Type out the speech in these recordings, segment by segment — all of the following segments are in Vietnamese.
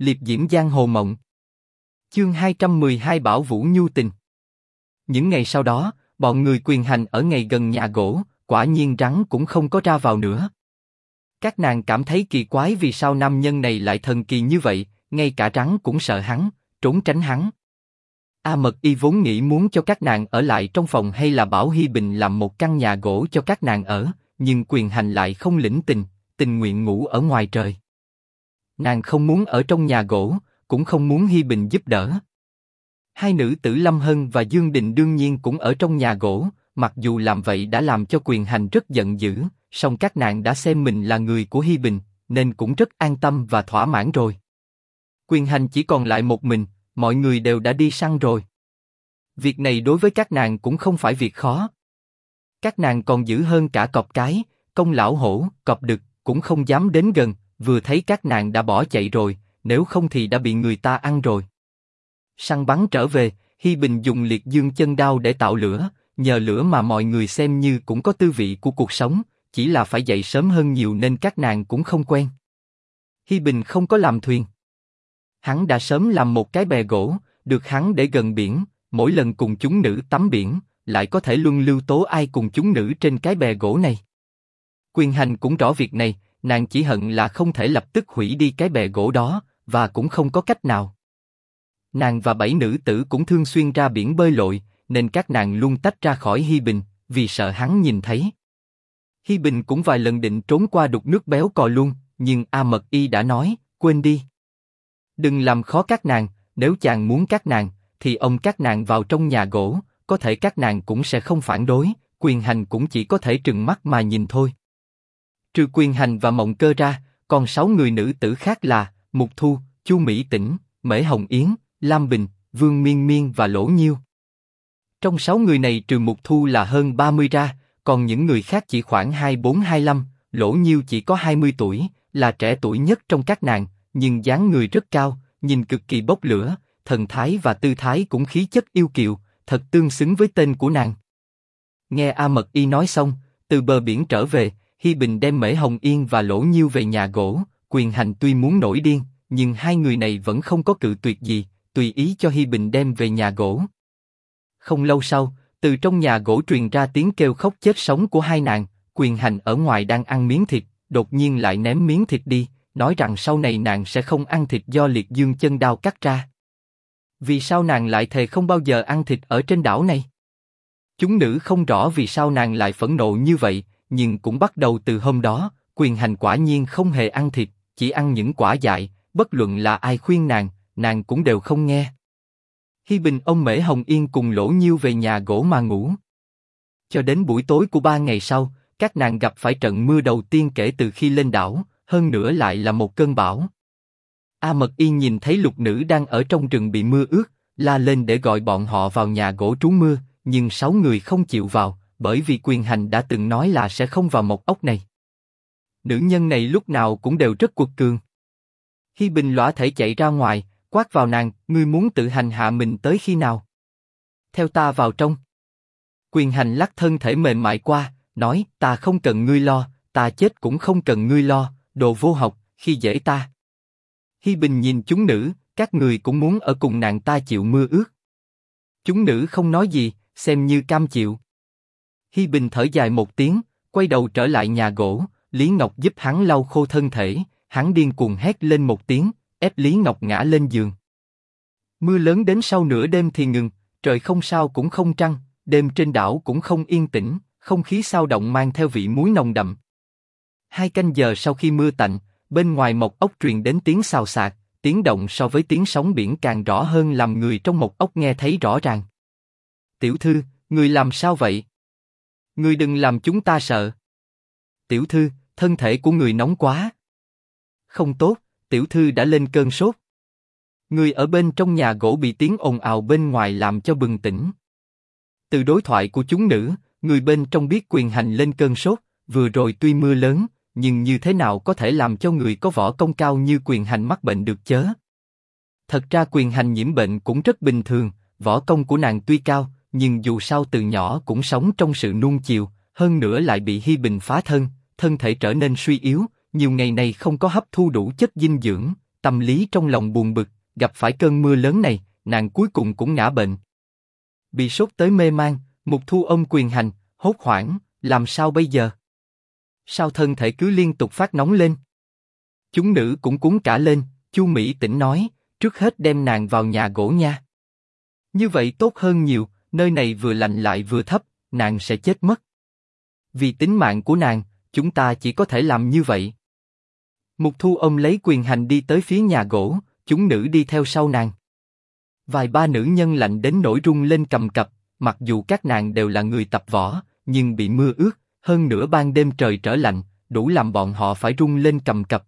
liệp diễm giang hồ mộng. Chương 212 Bảo Vũ Nhu Tình Những ngày sau đó, bọn người quyền hành ở ngày gần nhà gỗ, quả nhiên rắn cũng không có ra vào nữa. Các nàng cảm thấy kỳ quái vì sao nam nhân này lại thần kỳ như vậy, ngay cả rắn cũng sợ hắn, trốn tránh hắn. A Mật Y vốn nghĩ muốn cho các nàng ở lại trong phòng hay là bảo Hi Bình làm một căn nhà gỗ cho các nàng ở, nhưng quyền hành lại không lĩnh tình, tình nguyện ngủ ở ngoài trời. Nàng không muốn ở trong nhà gỗ, cũng không muốn Hi Bình giúp đỡ. Hai nữ tử Lâm Hân và Dương đình đương nhiên cũng ở trong nhà gỗ, mặc dù làm vậy đã làm cho quyền hành rất giận dữ, song các nàng đã xem mình là người của Hi Bình, nên cũng rất an tâm và thỏa mãn rồi. Quyền hành chỉ còn lại một mình, mọi người đều đã đi săn rồi. Việc này đối với các nàng cũng không phải việc khó. Các nàng còn giữ hơn cả cọp cái, công lão hổ, cọp đực, cũng không dám đến gần, vừa thấy các nàng đã bỏ chạy rồi, nếu không thì đã bị người ta ăn rồi. Săn bắn trở về, Hi Bình dùng liệt dương chân đao để tạo lửa, nhờ lửa mà mọi người xem như cũng có tư vị của cuộc sống, chỉ là phải dậy sớm hơn nhiều nên các nàng cũng không quen. Hi Bình không có làm thuyền. Hắn đã sớm làm một cái bè gỗ, được hắn để gần biển, mỗi lần cùng chúng nữ tắm biển, lại có thể luân lưu tố ai cùng chúng nữ trên cái bè gỗ này. Quyền hành cũng rõ việc này, nàng chỉ hận là không thể lập tức hủy đi cái bè gỗ đó, và cũng không có cách nào. Nàng và bảy nữ tử cũng thương xuyên ra biển bơi lội, nên các nàng luôn tách ra khỏi Hi Bình, vì sợ hắn nhìn thấy. Hi Bình cũng vài lần định trốn qua đục nước béo cò luôn, nhưng A Mật Y đã nói, quên đi. Đừng làm khó các nàng, nếu chàng muốn các nàng, thì ông các nàng vào trong nhà gỗ, có thể các nàng cũng sẽ không phản đối, quyền hành cũng chỉ có thể trừng mắt mà nhìn thôi. Trừ quyền hành và mộng cơ ra, còn sáu người nữ tử khác là Mục Thu, Chu Mỹ Tĩnh, Mễ Hồng Yến, Lam Bình, Vương Miên Miên và Lỗ Nhiêu. Trong sáu người này trừ Mục Thu là hơn 30 ra, còn những người khác chỉ khoảng 24-25, Lỗ Nhiêu chỉ có 20 tuổi, là trẻ tuổi nhất trong các nàng, nhưng dáng người rất cao, nhìn cực kỳ bốc lửa, thần thái và tư thái cũng khí chất yêu kiều, thật tương xứng với tên của nàng. Nghe A Mật Y nói xong, từ bờ biển trở về, Hi Bình đem Mễ Hồng Yên và Lỗ Nhiêu về nhà gỗ, quyền hành tuy muốn nổi điên, nhưng hai người này vẫn không có cự tuyệt gì, tùy ý cho Hi Bình đem về nhà gỗ. Không lâu sau, từ trong nhà gỗ truyền ra tiếng kêu khóc chết sống của hai nàng, quyền hành ở ngoài đang ăn miếng thịt, đột nhiên lại ném miếng thịt đi, nói rằng sau này nàng sẽ không ăn thịt do liệt dương chân đao cắt ra. Vì sao nàng lại thề không bao giờ ăn thịt ở trên đảo này? Chúng nữ không rõ vì sao nàng lại phẫn nộ như vậy, nhưng cũng bắt đầu từ hôm đó, quyền hành quả nhiên không hề ăn thịt, chỉ ăn những quả dại, bất luận là ai khuyên nàng, nàng cũng đều không nghe. Hi Bình ông Mễ Hồng Yên cùng Lỗ Nhiêu về nhà gỗ mà ngủ. Cho đến buổi tối của ba ngày sau, các nàng gặp phải trận mưa đầu tiên kể từ khi lên đảo, hơn nữa lại là một cơn bão. A Mật Y nhìn thấy lục nữ đang ở trong rừng bị mưa ướt, la lên để gọi bọn họ vào nhà gỗ trú mưa, nhưng sáu người không chịu vào, bởi vì quyền hành đã từng nói là sẽ không vào một ốc này. Nữ nhân này lúc nào cũng đều rất cuột cường. Hi Bình lõa thể chạy ra ngoài, quát vào nàng, ngươi muốn tự hành hạ mình tới khi nào? Theo ta vào trong. Quyền hành lắc thân thể mềm mại qua, nói, ta không cần ngươi lo, ta chết cũng không cần ngươi lo, đồ vô học, khi dễ ta. Hi Bình nhìn chúng nữ, các người cũng muốn ở cùng nàng ta chịu mưa ướt. Chúng nữ không nói gì, xem như cam chịu. Hi Bình thở dài một tiếng, quay đầu trở lại nhà gỗ, Lý Ngọc giúp hắn lau khô thân thể, hắn điên cuồng hét lên một tiếng, ép Lý Ngọc ngã lên giường. Mưa lớn đến sau nửa đêm thì ngừng, trời không sao cũng không trăng, đêm trên đảo cũng không yên tĩnh, không khí sao động mang theo vị muối nồng đậm. Hai canh giờ sau khi mưa tạnh, bên ngoài một ốc truyền đến tiếng xào xạc, tiếng động so với tiếng sóng biển càng rõ hơn làm người trong một ốc nghe thấy rõ ràng. Tiểu thư, người làm sao vậy? Người đừng làm chúng ta sợ. Tiểu thư, thân thể của người nóng quá. Không tốt, tiểu thư đã lên cơn sốt. Người ở bên trong nhà gỗ bị tiếng ồn ào bên ngoài làm cho bừng tỉnh. Từ đối thoại của chúng nữ, người bên trong biết quyền hành lên cơn sốt, vừa rồi tuy mưa lớn, nhưng như thế nào có thể làm cho người có võ công cao như quyền hành mắc bệnh được chớ? Thật ra quyền hành nhiễm bệnh cũng rất bình thường, võ công của nàng tuy cao, nhưng dù sao từ nhỏ cũng sống trong sự nuông chiều, hơn nữa lại bị Hi Bình phá thân, thân thể trở nên suy yếu, nhiều ngày này không có hấp thu đủ chất dinh dưỡng, tâm lý trong lòng buồn bực, gặp phải cơn mưa lớn này, nàng cuối cùng cũng ngã bệnh. Bị sốt tới mê man, mục thu ông quyền hành, hốt hoảng, làm sao bây giờ? Sao thân thể cứ liên tục phát nóng lên? Chúng nữ cũng cuốn cả lên, Chu Mỹ tỉnh nói, trước hết đem nàng vào nhà gỗ nha. Như vậy tốt hơn nhiều, nơi này vừa lạnh lại vừa thấp, nàng sẽ chết mất. Vì tính mạng của nàng, chúng ta chỉ có thể làm như vậy. Mục Thu ông lấy quyền hành đi tới phía nhà gỗ, chúng nữ đi theo sau nàng. Vài ba nữ nhân lạnh đến nổi rung lên cầm cập, mặc dù các nàng đều là người tập võ, nhưng bị mưa ướt, hơn nữa ban đêm trời trở lạnh, đủ làm bọn họ phải rung lên cầm cập.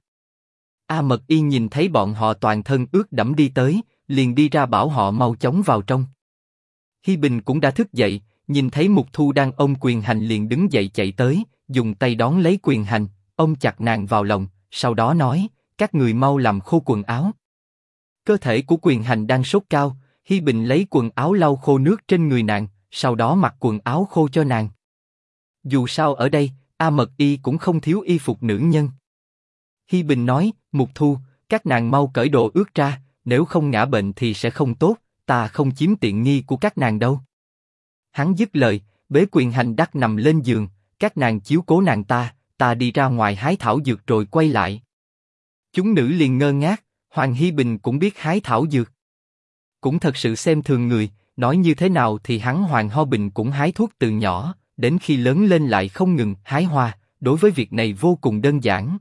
A Mật Y nhìn thấy bọn họ toàn thân ướt đẫm đi tới, liền đi ra bảo họ mau chóng vào trong. Hi Bình cũng đã thức dậy, nhìn thấy Mục Thu đang ôm quyền hành liền đứng dậy chạy tới, dùng tay đón lấy quyền hành, ôm chặt nàng vào lòng, sau đó nói, các người mau làm khô quần áo. Cơ thể của quyền hành đang sốt cao, Hi Bình lấy quần áo lau khô nước trên người nàng, sau đó mặc quần áo khô cho nàng. Dù sao ở đây, A Mật Y cũng không thiếu y phục nữ nhân. Hi Bình nói, Mục Thu, các nàng mau cởi đồ ướt ra, nếu không ngã bệnh thì sẽ không tốt, ta không chiếm tiện nghi của các nàng đâu. Hắn dứt lời, bế quyền hành đắc nằm lên giường, các nàng chiếu cố nàng ta, ta đi ra ngoài hái thảo dược rồi quay lại. Chúng nữ liền ngơ ngác, Hoàng Hi Bình cũng biết hái thảo dược. Cũng thật sự xem thường người, nói như thế nào thì hắn Hoàng Ho Bình cũng hái thuốc từ nhỏ, đến khi lớn lên lại không ngừng hái hoa, đối với việc này vô cùng đơn giản.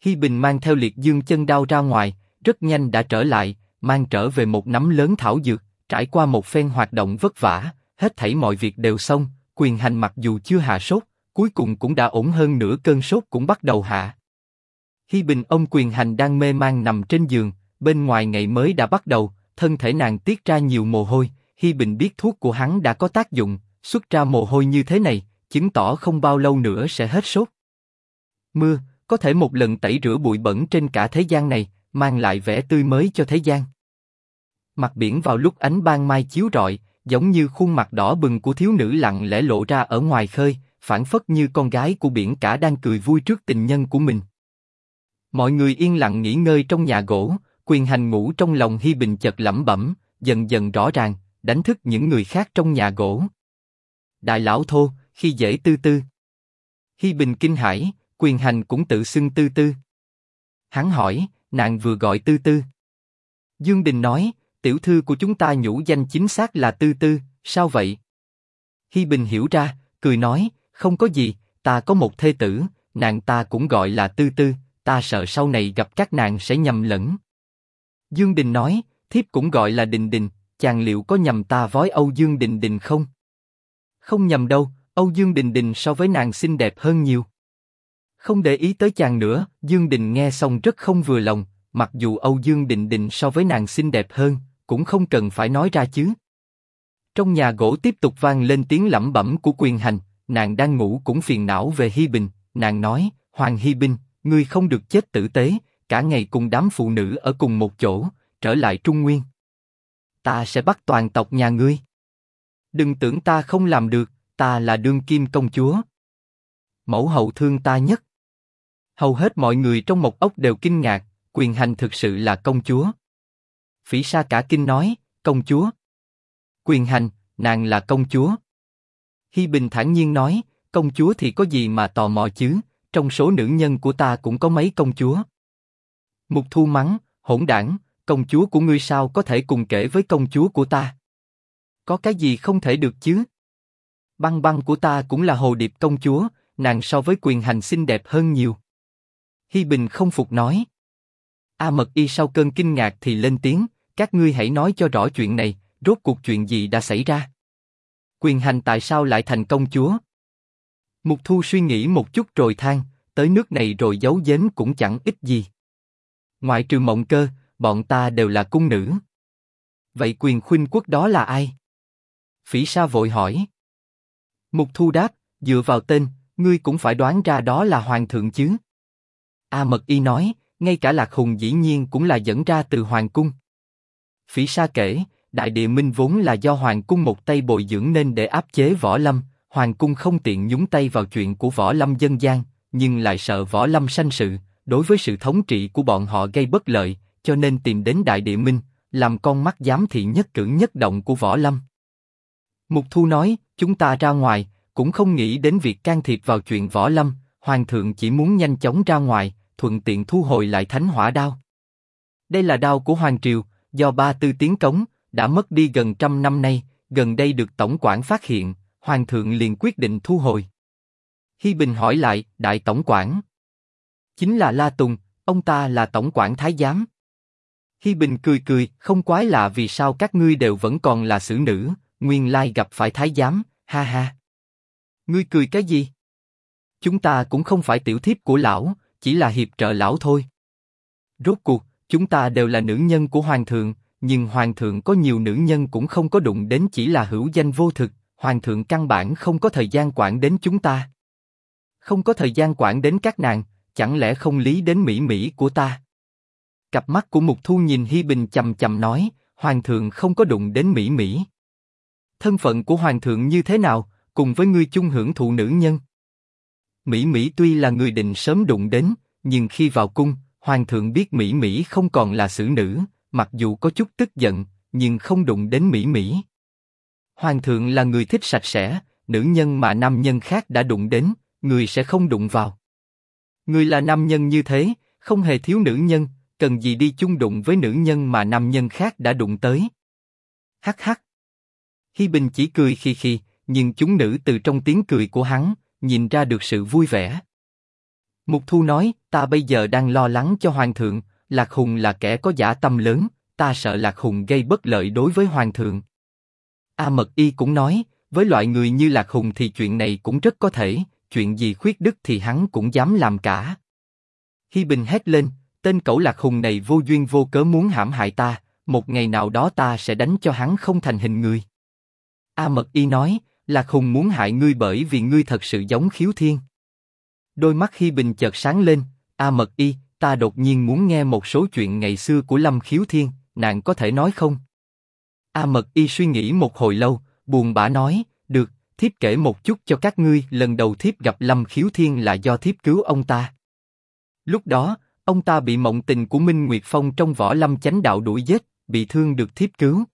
Hi Bình mang theo liệt dương chân đao ra ngoài, rất nhanh đã trở lại, mang trở về một nắm lớn thảo dược, trải qua một phen hoạt động vất vả, hết thảy mọi việc đều xong, quyền hành mặc dù chưa hạ sốt, cuối cùng cũng đã ổn hơn nửa cơn sốt cũng bắt đầu hạ. Hi Bình ông quyền hành đang mê man nằm trên giường, bên ngoài ngày mới đã bắt đầu, thân thể nàng tiết ra nhiều mồ hôi. Hi Bình biết thuốc của hắn đã có tác dụng, xuất ra mồ hôi như thế này, chứng tỏ không bao lâu nữa sẽ hết sốt. Mưa có thể một lần tẩy rửa bụi bẩn trên cả thế gian này, mang lại vẻ tươi mới cho thế gian. Mặt biển vào lúc ánh ban mai chiếu rọi, giống như khuôn mặt đỏ bừng của thiếu nữ lặng lẽ lộ ra ở ngoài khơi, phản phất như con gái của biển cả đang cười vui trước tình nhân của mình. Mọi người yên lặng nghỉ ngơi trong nhà gỗ, quyền hành ngủ trong lòng Hi Bình chợt lẩm bẩm, dần dần rõ ràng, đánh thức những người khác trong nhà gỗ. Đại lão thô, khi dễ tư tư. Hi Bình kinh hãi, quyền hành cũng tự xưng tư tư. Hắn hỏi, nàng vừa gọi tư tư. Dương Đình nói, tiểu thư của chúng ta nhũ danh chính xác là tư tư, sao vậy? Hi Bình hiểu ra, cười nói, không có gì, ta có một thê tử, nàng ta cũng gọi là tư tư, ta sợ sau này gặp các nàng sẽ nhầm lẫn. Dương Đình nói, thiếp cũng gọi là Đình Đình, chàng liệu có nhầm ta vói Âu Dương Đình Đình không? Không nhầm đâu, Âu Dương Đình Đình so với nàng xinh đẹp hơn nhiều. Không để ý tới chàng nữa, Dương Đình nghe xong rất không vừa lòng, mặc dù Âu Dương Đình Đình so với nàng xinh đẹp hơn, cũng không cần phải nói ra chứ. Trong nhà gỗ tiếp tục vang lên tiếng lẩm bẩm của quyền hành, nàng đang ngủ cũng phiền não về Hi Bình, nàng nói, Hoàng Hi Bình, ngươi không được chết tử tế, cả ngày cùng đám phụ nữ ở cùng một chỗ, trở lại Trung Nguyên. Ta sẽ bắt toàn tộc nhà ngươi. Đừng tưởng ta không làm được, ta là đương kim công chúa. Mẫu hậu thương ta nhất. Hầu hết mọi người trong một ốc đều kinh ngạc, quyền hành thực sự là công chúa. Phỉ Sa cả kinh nói, công chúa. Quyền hành, nàng là công chúa. Hi Bình thản nhiên nói, công chúa thì có gì mà tò mò chứ, trong số nữ nhân của ta cũng có mấy công chúa. Mục Thu mắng, hỗn đảng, công chúa của ngươi sao có thể cùng kể với công chúa của ta? Có cái gì không thể được chứ? Băng băng của ta cũng là hồ điệp công chúa, nàng so với quyền hành xinh đẹp hơn nhiều. Hi Bình không phục nói. A Mật Y sau cơn kinh ngạc thì lên tiếng, các ngươi hãy nói cho rõ chuyện này, rốt cuộc chuyện gì đã xảy ra? Quyền hành tại sao lại thành công chúa? Mục Thu suy nghĩ một chút rồi than, tới nước này rồi giấu giếm cũng chẳng ít gì. Ngoại trừ mộng cơ, bọn ta đều là cung nữ. Vậy quyền khuynh quốc đó là ai? Phỉ Sa vội hỏi. Mục Thu đáp, dựa vào tên, ngươi cũng phải đoán ra đó là hoàng thượng chứ. A Mật Y nói, ngay cả Lạc Hùng dĩ nhiên cũng là dẫn ra từ hoàng cung. Phỉ Sa kể, Đại Địa Minh vốn là do hoàng cung một tay bồi dưỡng nên để áp chế võ lâm, hoàng cung không tiện nhúng tay vào chuyện của võ lâm dân gian, nhưng lại sợ võ lâm sanh sự, đối với sự thống trị của bọn họ gây bất lợi, cho nên tìm đến Đại Địa Minh, làm con mắt giám thị nhất cử nhất động của Võ Lâm. Mục Thu nói, chúng ta ra ngoài, cũng không nghĩ đến việc can thiệp vào chuyện Võ Lâm, Hoàng thượng chỉ muốn nhanh chóng ra ngoài, thuận tiện thu hồi lại thánh hỏa đao. Đây là đao của Hoàng Triều, do ba tư tiến cống, đã mất đi gần trăm năm nay, gần đây được Tổng quản phát hiện, Hoàng thượng liền quyết định thu hồi. Hi Bình hỏi lại, Đại Tổng quản. Chính là La Tùng, ông ta là Tổng quản Thái Giám. Hi Bình cười cười, không quái lạ vì sao các ngươi đều vẫn còn là xử nữ, nguyên lai gặp phải Thái Giám, ha ha. Ngươi cười cái gì? Chúng ta cũng không phải tiểu thiếp của lão, chỉ là hiệp trợ lão thôi. Rốt cuộc, chúng ta đều là nữ nhân của hoàng thượng, nhưng hoàng thượng có nhiều nữ nhân cũng không có đụng đến chỉ là hữu danh vô thực, hoàng thượng căn bản không có thời gian quản đến chúng ta. Không có thời gian quản đến các nàng, chẳng lẽ không lý đến mỹ mỹ của ta? Cặp mắt của Mục Thu nhìn Hi Bình chầm chầm nói, hoàng thượng không có đụng đến mỹ mỹ. Thân phận của hoàng thượng như thế nào, cùng với ngươi chung hưởng thụ nữ nhân? Mỹ Mỹ tuy là người định sớm đụng đến, nhưng khi vào cung, hoàng thượng biết Mỹ Mỹ không còn là xử nữ, mặc dù có chút tức giận, nhưng không đụng đến Mỹ Mỹ. Hoàng thượng là người thích sạch sẽ, nữ nhân mà nam nhân khác đã đụng đến, người sẽ không đụng vào. Người là nam nhân như thế, không hề thiếu nữ nhân, cần gì đi chung đụng với nữ nhân mà nam nhân khác đã đụng tới. Hắc hắc. Hi Bình chỉ cười khi khi, nhưng chúng nữ từ trong tiếng cười của hắn, nhìn ra được sự vui vẻ. Mục Thu nói, ta bây giờ đang lo lắng cho Hoàng thượng, Lạc Hùng là kẻ có giả tâm lớn, ta sợ Lạc Hùng gây bất lợi đối với Hoàng thượng. A Mật Y cũng nói, với loại người như Lạc Hùng thì chuyện này cũng rất có thể, chuyện gì khuyết đức thì hắn cũng dám làm cả. Hi Bình hét lên, tên cẩu Lạc Hùng này vô duyên vô cớ muốn hãm hại ta, một ngày nào đó ta sẽ đánh cho hắn không thành hình người. A Mật Y nói, Lạc Hùng muốn hại ngươi bởi vì ngươi thật sự giống khiếu thiên. Đôi mắt Hi Bình chợt sáng lên, A Mật Y, ta đột nhiên muốn nghe một số chuyện ngày xưa của Lâm Khiếu Thiên, nàng có thể nói không? A Mật Y suy nghĩ một hồi lâu, buồn bã nói, được, thiếp kể một chút cho các ngươi. Lần đầu thiếp gặp Lâm Khiếu Thiên là do thiếp cứu ông ta. Lúc đó, ông ta bị mộng tình của Minh Nguyệt Phong trong võ lâm chánh đạo đuổi giết, bị thương được thiếp cứu.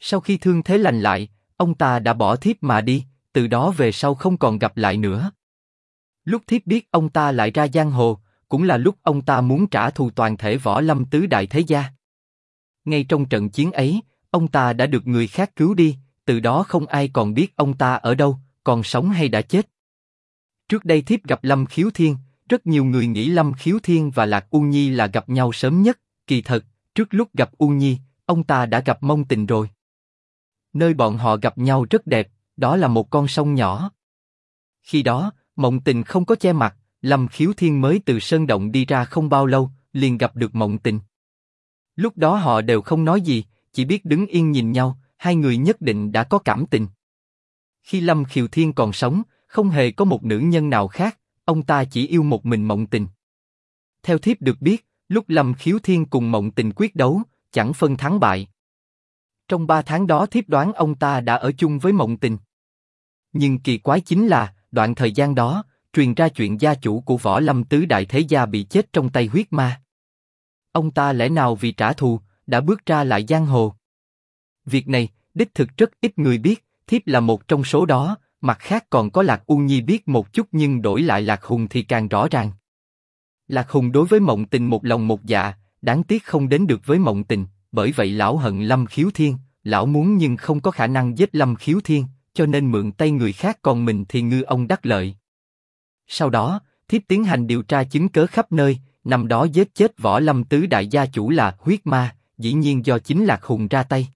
Sau khi thương thế lành lại, ông ta đã bỏ thiếp mà đi, từ đó về sau không còn gặp lại nữa. Lúc thiếp biết ông ta lại ra giang hồ, cũng là lúc ông ta muốn trả thù toàn thể võ lâm tứ đại thế gia. Ngay trong trận chiến ấy, ông ta đã được người khác cứu đi, từ đó không ai còn biết ông ta ở đâu, còn sống hay đã chết. Trước đây thiếp gặp Lâm Khiếu Thiên, rất nhiều người nghĩ Lâm Khiếu Thiên và Lạc U Nhi là gặp nhau sớm nhất, kỳ thật, trước lúc gặp U Nhi, ông ta đã gặp Mông Tình rồi. Nơi bọn họ gặp nhau rất đẹp, đó là một con sông nhỏ. Khi đó, Mộng Tình không có che mặt, Lâm Khiếu Thiên mới từ sơn động đi ra không bao lâu, liền gặp được Mộng Tình. Lúc đó họ đều không nói gì, chỉ biết đứng yên nhìn nhau, hai người nhất định đã có cảm tình. Khi Lâm Khiều Thiên còn sống, không hề có một nữ nhân nào khác, ông ta chỉ yêu một mình Mộng Tình. Theo thiếp được biết, lúc Lâm Khiếu Thiên cùng Mộng Tình quyết đấu, chẳng phân thắng bại. Trong ba tháng đó thiếp đoán ông ta đã ở chung với Mộng Tình. Nhưng kỳ quái chính là, đoạn thời gian đó, truyền ra chuyện gia chủ của võ lâm tứ đại thế gia bị chết trong tay huyết ma. Ông ta lẽ nào vì trả thù, đã bước ra lại giang hồ. Việc này, đích thực rất ít người biết, thiếp là một trong số đó, mặt khác còn có Lạc U Nhi biết một chút nhưng đổi lại Lạc Hùng thì càng rõ ràng. Lạc Hùng đối với Mộng Tình một lòng một dạ, đáng tiếc không đến được với Mộng Tình, bởi vậy lão hận Lâm Khiếu Thiên, lão muốn nhưng không có khả năng giết Lâm Khiếu Thiên, cho nên mượn tay người khác còn mình thì ngư ông đắc lợi. Sau đó, thiếp tiến hành điều tra chứng cớ khắp nơi, năm đó giết chết võ lâm tứ đại gia chủ là huyết ma, dĩ nhiên do chính lạc hùng ra tay.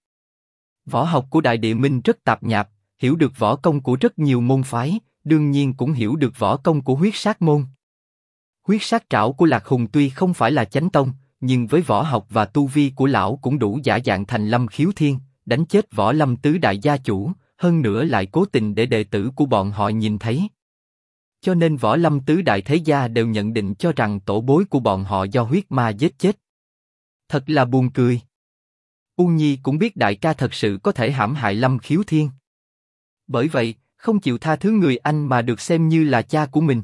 Võ học của đại địa minh rất tạp nhạp, hiểu được võ công của rất nhiều môn phái, đương nhiên cũng hiểu được võ công của huyết sát môn. Huyết sát trảo của lạc hùng tuy không phải là chánh tông, nhưng với võ học và tu vi của lão cũng đủ giả dạng thành lâm khiếu thiên, đánh chết võ lâm tứ đại gia chủ, hơn nữa lại cố tình để đệ tử của bọn họ nhìn thấy. Cho nên võ lâm tứ đại thế gia đều nhận định cho rằng tổ bối của bọn họ do huyết ma giết chết. Thật là buồn cười. U Nhi cũng biết đại ca thật sự có thể hãm hại lâm khiếu thiên. Bởi vậy, không chịu tha thứ người anh mà được xem như là cha của mình.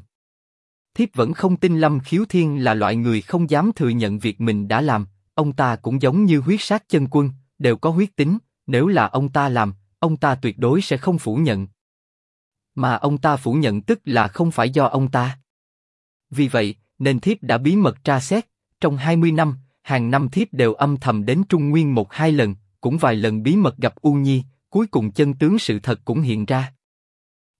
Thiếp vẫn không tin Lâm Khiếu Thiên là loại người không dám thừa nhận việc mình đã làm, ông ta cũng giống như huyết sát chân quân, đều có huyết tính, nếu là ông ta làm, ông ta tuyệt đối sẽ không phủ nhận. Mà ông ta phủ nhận tức là không phải do ông ta. Vì vậy, nên thiếp đã bí mật tra xét, trong 20 năm, hàng năm thiếp đều âm thầm đến Trung Nguyên một hai lần, cũng vài lần bí mật gặp U Nhi, cuối cùng chân tướng sự thật cũng hiện ra.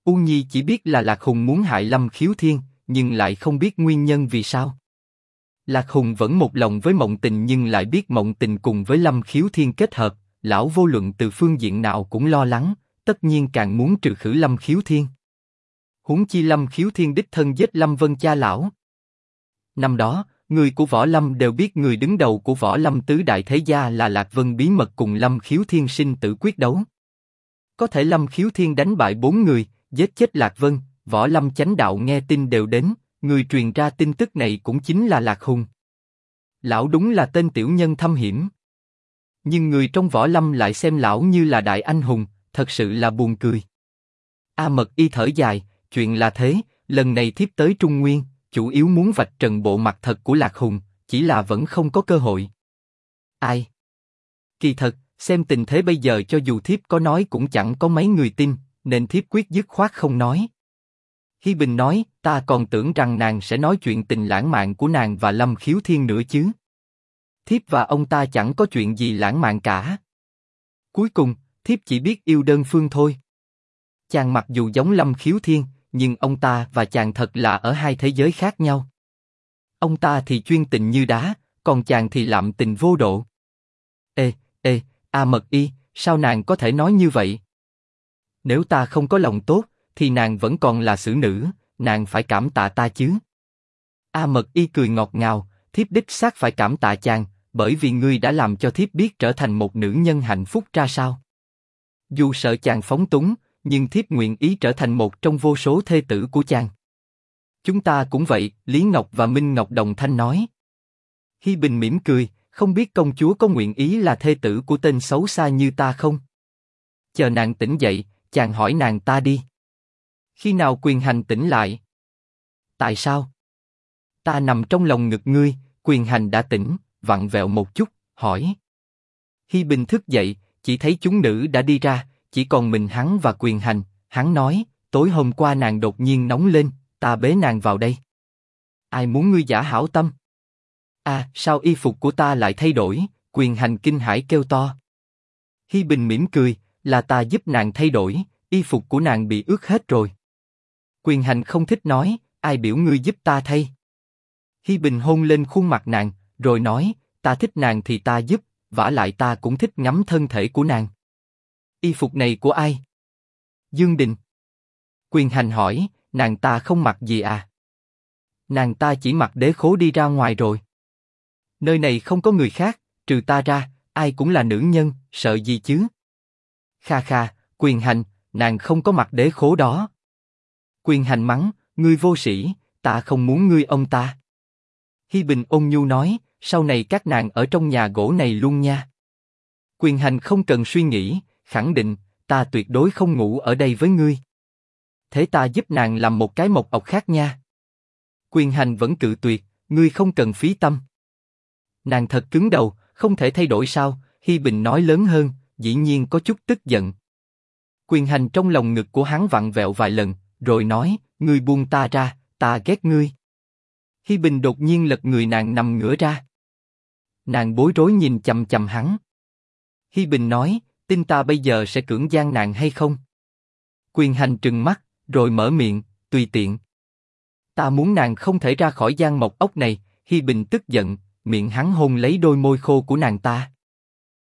U Nhi chỉ biết là Lạc Hùng muốn hại Lâm Khiếu Thiên, nhưng lại không biết nguyên nhân vì sao. Lạc Hùng vẫn một lòng với Mộng Tình nhưng lại biết Mộng Tình cùng với Lâm Khiếu Thiên kết hợp, lão vô luận từ phương diện nào cũng lo lắng, tất nhiên càng muốn trừ khử Lâm Khiếu Thiên. Huống chi Lâm Khiếu Thiên đích thân giết Lâm Vân cha lão. Năm đó, người của Võ Lâm đều biết người đứng đầu của Võ Lâm tứ đại thế gia là Lạc Vân bí mật cùng Lâm Khiếu Thiên sinh tử quyết đấu. Có thể Lâm Khiếu Thiên đánh bại bốn người, giết chết Lạc Vân, Võ Lâm chánh đạo nghe tin đều đến, người truyền ra tin tức này cũng chính là Lạc Hùng. Lão đúng là tên tiểu nhân thâm hiểm. Nhưng người trong Võ Lâm lại xem lão như là đại anh hùng, thật sự là buồn cười. A Mật y thở dài, chuyện là thế, lần này thiếp tới Trung Nguyên, chủ yếu muốn vạch trần bộ mặt thật của Lạc Hùng, chỉ là vẫn không có cơ hội. Ai? Kỳ thật, xem tình thế bây giờ cho dù thiếp có nói cũng chẳng có mấy người tin, nên thiếp quyết dứt khoát không nói. Hi Bình nói, ta còn tưởng rằng nàng sẽ nói chuyện tình lãng mạn của nàng và Lâm Khiếu Thiên nữa chứ. Thiếp và ông ta chẳng có chuyện gì lãng mạn cả. Cuối cùng, thiếp chỉ biết yêu đơn phương thôi. Chàng mặc dù giống Lâm Khiếu Thiên, nhưng ông ta và chàng thật là ở hai thế giới khác nhau. Ông ta thì chuyên tình như đá, còn chàng thì lạm tình vô độ. Ê, ê, A Mật Y, sao nàng có thể nói như vậy? Nếu ta không có lòng tốt, thì nàng vẫn còn là xử nữ, nàng phải cảm tạ ta chứ. A Mật Y cười ngọt ngào, thiếp đích xác phải cảm tạ chàng, bởi vì ngươi đã làm cho thiếp biết trở thành một nữ nhân hạnh phúc ra sao. Dù sợ chàng phóng túng, nhưng thiếp nguyện ý trở thành một trong vô số thê tử của chàng. Chúng ta cũng vậy, Lý Ngọc và Minh Ngọc đồng thanh nói. Hi Bình mỉm cười, không biết công chúa có nguyện ý là thê tử của tên xấu xa như ta không? Chờ nàng tỉnh dậy, chàng hỏi nàng ta đi. Khi nào quyền hành tỉnh lại? Tại sao? Ta nằm trong lòng ngực ngươi, quyền hành đã tỉnh, vặn vẹo một chút, hỏi. Hi Bình thức dậy, chỉ thấy chúng nữ đã đi ra, chỉ còn mình hắn và quyền hành. Hắn nói, tối hôm qua nàng đột nhiên nóng lên, ta bế nàng vào đây. Ai muốn ngươi giả hảo tâm? À, sao y phục của ta lại thay đổi? Quyền hành kinh hãi kêu to. Hi Bình mỉm cười, là ta giúp nàng thay đổi, y phục của nàng bị ướt hết rồi. Quyền hành không thích nói, ai biểu ngươi giúp ta thay. Hi Bình hôn lên khuôn mặt nàng, rồi nói, ta thích nàng thì ta giúp, vả lại ta cũng thích ngắm thân thể của nàng. Y phục này của ai? Dương Đình. Quyền hành hỏi, nàng ta không mặc gì à? Nàng ta chỉ mặc đế khố đi ra ngoài rồi. Nơi này không có người khác, trừ ta ra, ai cũng là nữ nhân, sợ gì chứ? Kha kha, quyền hành, nàng không có mặc đế khố đó. Quyền hành mắng, ngươi vô sĩ, ta không muốn ngươi ông ta. Hi Bình ôn nhu nói, sau này các nàng ở trong nhà gỗ này luôn nha. Quyền hành không cần suy nghĩ, khẳng định, ta tuyệt đối không ngủ ở đây với ngươi. Thế ta giúp nàng làm một cái mộc ọc khác nha. Quyền hành vẫn cự tuyệt, ngươi không cần phí tâm. Nàng thật cứng đầu, không thể thay đổi sao? Hi Bình nói lớn hơn, dĩ nhiên có chút tức giận. Quyền hành trong lòng ngực của hắn vặn vẹo vài lần, rồi nói, ngươi buông ta ra, ta ghét ngươi. Hi Bình đột nhiên lật người nàng nằm ngửa ra. Nàng bối rối nhìn chầm chầm hắn. Hi Bình nói, tin ta bây giờ sẽ cưỡng gian nàng hay không? Quyền hành trừng mắt, rồi mở miệng, tùy tiện. Ta muốn nàng không thể ra khỏi gian mộc ốc này. Hi Bình tức giận, miệng hắn hôn lấy đôi môi khô của nàng ta.